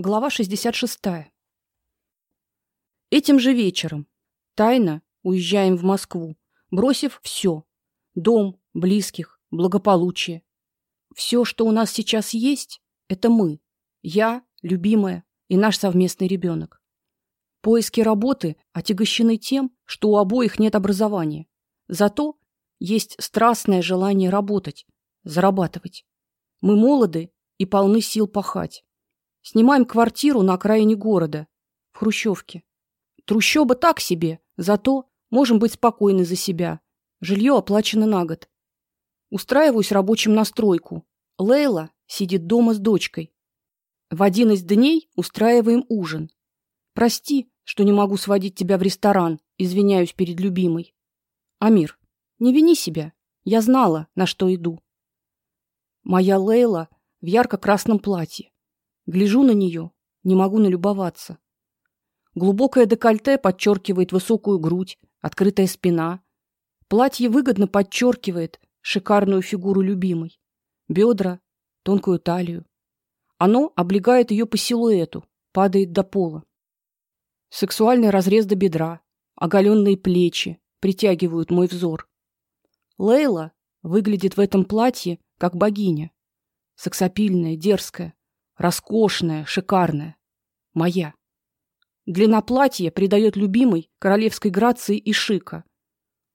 Глава 66. Этим же вечером тайно уезжаем в Москву, бросив все: дом, близких, благополучие. Все, что у нас сейчас есть это мы. Я, любимая и наш совместный ребенок. Поиски работы отягощены тем, что у обоих нет образования. Зато есть страстное желание работать, зарабатывать. Мы молоды и полны сил пахать. Снимаем квартиру на окраине города, в хрущевке. Трущоба так себе, зато можем быть спокойны за себя. Жилье оплачено на год. Устраиваюсь рабочим на стройку. Лейла сидит дома с дочкой. В один из дней устраиваем ужин. Прости, что не могу сводить тебя в ресторан, извиняюсь перед любимой. Амир, не вини себя. Я знала, на что иду. Моя Лейла в ярко-красном платье. Гляжу на нее, не могу налюбоваться. Глубокое декольте подчеркивает высокую грудь, открытая спина. Платье выгодно подчеркивает шикарную фигуру любимой. бедра, тонкую талию. Оно облегает ее по силуэту, падает до пола. Сексуальный разрез до бедра, оголенные плечи притягивают мой взор. Лейла выглядит в этом платье как богиня. Сексапильная, дерзкая, роскошная, шикарная, моя. Длина платья придает любимой королевской грации и шика.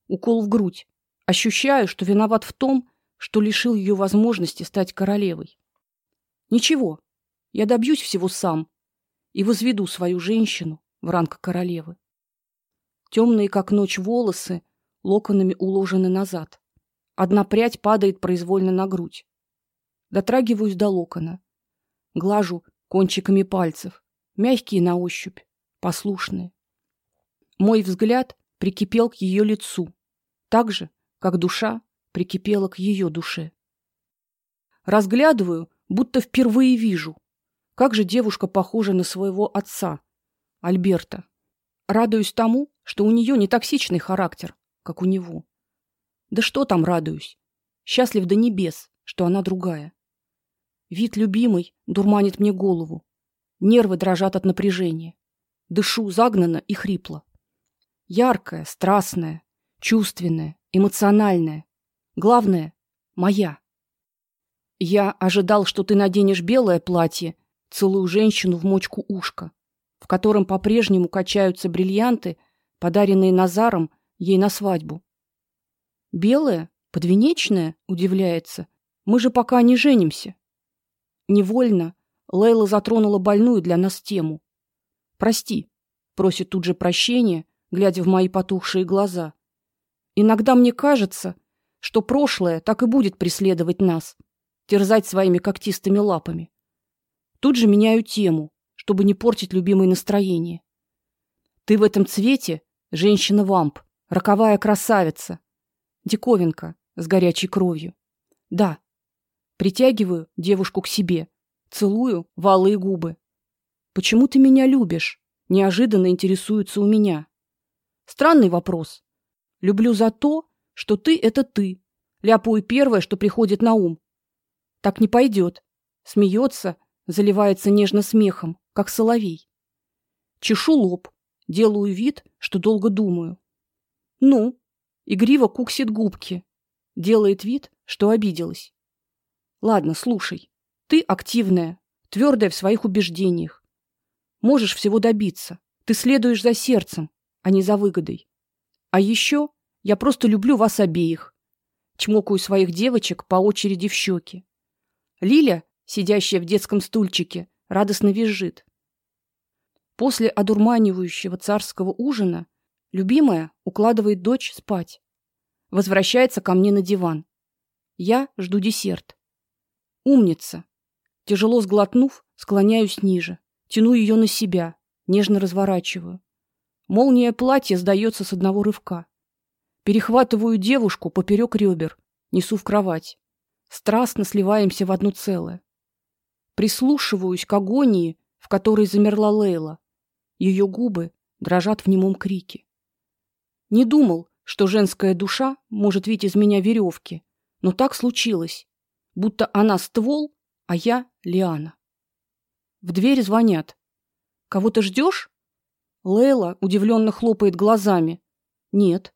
Укол в грудь. Ощущаю, что виноват в том, что лишил ее возможности стать королевой. Ничего. Я добьюсь всего сам и возведу свою женщину в ранг королевы. Темные как ночь волосы локонами уложены назад. Одна прядь падает произвольно на грудь. Дотрагиваюсь до локона глажу кончиками пальцев, мягкие на ощупь, послушные. Мой взгляд прикипел к ее лицу, так же, как душа прикипела к ее душе. Разглядываю, будто впервые вижу, как же девушка похожа на своего отца, Альберта. Радуюсь тому, что у нее не токсичный характер, как у него. Да что там радуюсь? Счастлив до небес, что она другая. Вид любимый дурманит мне голову. Нервы дрожат от напряжения. Дышу загнанно и хрипло. Яркая, страстная, чувственная, эмоциональная. Главное моя. Я ожидал, что ты наденешь белое платье, целую женщину в мочку ушка, в котором по-прежнему качаются бриллианты, подаренные Назаром ей на свадьбу. Белое, подвенечное, удивляется. Мы же пока не женимся. Невольно Лейла затронула больную для нас тему. Прости, просит тут же прощения, глядя в мои потухшие глаза. Иногда мне кажется, что прошлое так и будет преследовать нас, терзать своими когтистыми лапами. Тут же меняю тему, чтобы не портить любимое настроение. Ты в этом цвете женщина-вамп, роковая красавица, диковинка с горячей кровью. Да, Притягиваю девушку к себе, целую в губы. Почему ты меня любишь? неожиданно интересуется у меня. Странный вопрос. Люблю за то, что ты это ты. Ляпаю первое, что приходит на ум. Так не пойдет. Смеется, заливается нежно смехом, как соловей. Чешу лоб, делаю вид, что долго думаю. Ну, игриво куксит губки, делает вид, что обиделась. Ладно, слушай. Ты активная, твердая в своих убеждениях. Можешь всего добиться. Ты следуешь за сердцем, а не за выгодой. А еще я просто люблю вас обеих. Чмокаю своих девочек по очереди в щеки. Лиля, сидящая в детском стульчике, радостно визжит. После одурманивающего царского ужина любимая укладывает дочь спать. Возвращается ко мне на диван. Я жду десерт. Умница. Тяжело сглотнув, склоняюсь ниже, тяну ее на себя, нежно разворачиваю. Молния платья сдается с одного рывка. Перехватываю девушку поперек ребер, несу в кровать. Страстно сливаемся в одно целое. Прислушиваюсь к агонии, в которой замерла Лейла. Ее губы дрожат в немом крике. Не думал, что женская душа может видеть из меня веревки, но так случилось будто она ствол, а я лиана. В дверь звонят. Кого-то ждешь? Лейла удивленно хлопает глазами. Нет.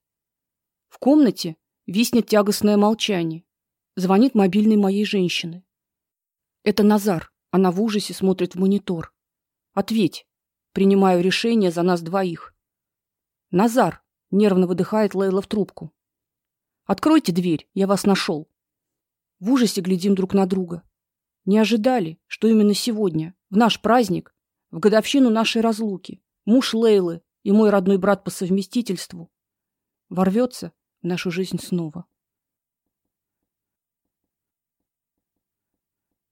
В комнате виснет тягостное молчание. Звонит мобильный моей женщины. Это Назар. Она в ужасе смотрит в монитор. Ответь. Принимаю решение за нас двоих. Назар нервно выдыхает Лейла в трубку. Откройте дверь, я вас нашел. В ужасе глядим друг на друга. Не ожидали, что именно сегодня, в наш праздник, в годовщину нашей разлуки, муж Лейлы и мой родной брат по совместительству ворвется в нашу жизнь снова.